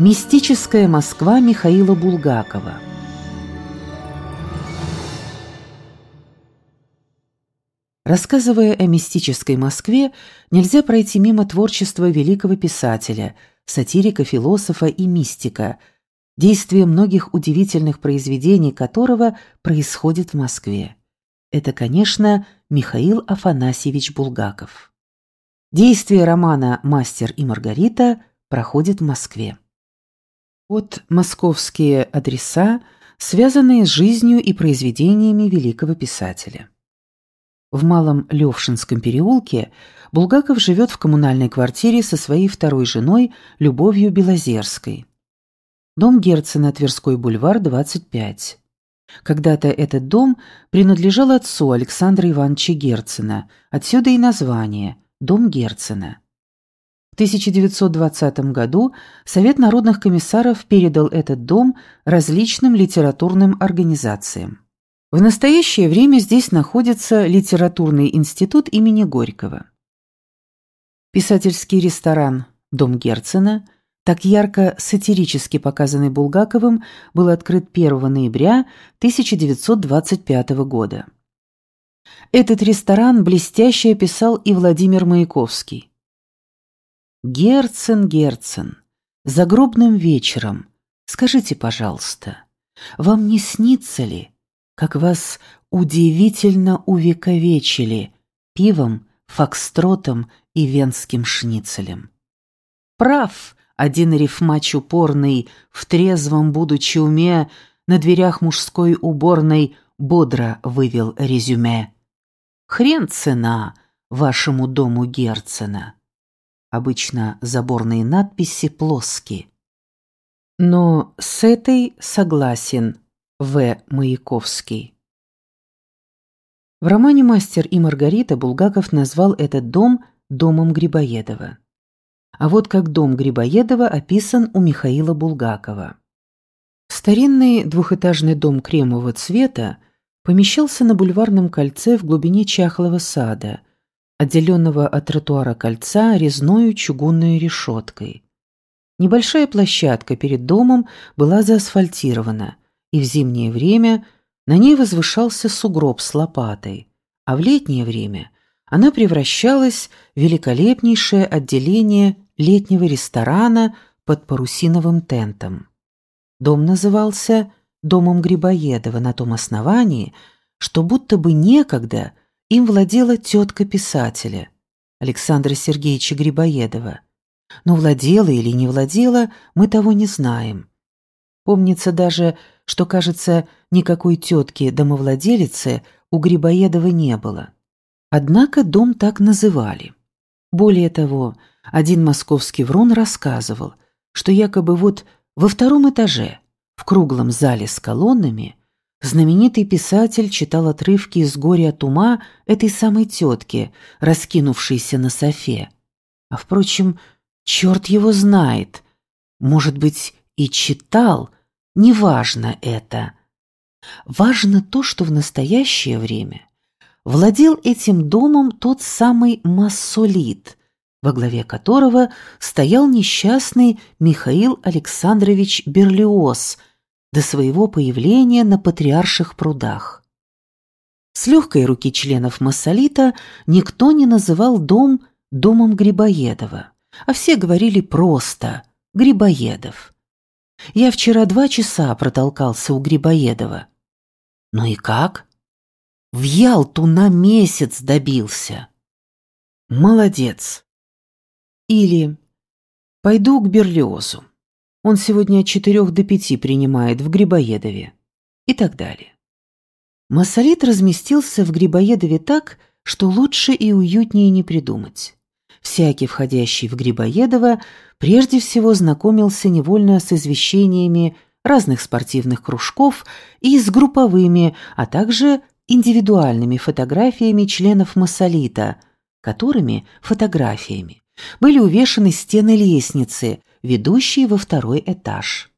Мистическая Москва Михаила Булгакова Рассказывая о мистической Москве, нельзя пройти мимо творчества великого писателя, сатирика, философа и мистика, действие многих удивительных произведений которого происходит в Москве. Это, конечно, Михаил Афанасьевич Булгаков. Действие романа «Мастер и Маргарита» проходит в Москве. Вот московские адреса, связанные с жизнью и произведениями великого писателя. В Малом Левшинском переулке Булгаков живет в коммунальной квартире со своей второй женой Любовью Белозерской. Дом Герцена, Тверской бульвар, 25. Когда-то этот дом принадлежал отцу Александра Ивановича Герцена, отсюда и название «Дом Герцена». В 1920 году Совет народных комиссаров передал этот дом различным литературным организациям. В настоящее время здесь находится литературный институт имени Горького. Писательский ресторан «Дом Герцена», так ярко сатирически показанный Булгаковым, был открыт 1 ноября 1925 года. Этот ресторан блестяще описал и Владимир Маяковский. Герцен, Герцен, загробным вечером, скажите, пожалуйста, вам не снится ли, как вас удивительно увековечили пивом, фокстротом и венским шницелем? Прав один рифмач упорный, в трезвом будучи уме, на дверях мужской уборной бодро вывел резюме. Хрен цена вашему дому Герцена. Обычно заборные надписи плоские. Но с этой согласен В. Маяковский. В романе «Мастер и Маргарита» Булгаков назвал этот дом домом Грибоедова. А вот как дом Грибоедова описан у Михаила Булгакова. Старинный двухэтажный дом кремового цвета помещался на бульварном кольце в глубине чахлого сада – отделенного от тротуара кольца резной чугунной решеткой. Небольшая площадка перед домом была заасфальтирована, и в зимнее время на ней возвышался сугроб с лопатой, а в летнее время она превращалась в великолепнейшее отделение летнего ресторана под парусиновым тентом. Дом назывался «Домом Грибоедова» на том основании, что будто бы некогда – им владела тетка писателя, Александра Сергеевича Грибоедова. Но владела или не владела, мы того не знаем. Помнится даже, что, кажется, никакой тетки-домовладелицы у Грибоедова не было. Однако дом так называли. Более того, один московский врун рассказывал, что якобы вот во втором этаже, в круглом зале с колоннами, Знаменитый писатель читал отрывки из «Горя от ума» этой самой тетки, раскинувшейся на софе. А, впрочем, черт его знает. Может быть, и читал, неважно это. Важно то, что в настоящее время владел этим домом тот самый массолит, во главе которого стоял несчастный Михаил Александрович Берлиоз – до своего появления на патриарших прудах. С легкой руки членов Массолита никто не называл дом домом Грибоедова, а все говорили просто «Грибоедов». Я вчера два часа протолкался у Грибоедова. Ну и как? В Ялту на месяц добился. Молодец. Или пойду к Берлиозу. Он сегодня от четырех до пяти принимает в Грибоедове. И так далее. Массолит разместился в Грибоедове так, что лучше и уютнее не придумать. Всякий, входящий в Грибоедово, прежде всего знакомился невольно с извещениями разных спортивных кружков и с групповыми, а также индивидуальными фотографиями членов Массолита, которыми фотографиями были увешаны стены лестницы, ведущие во второй этаж.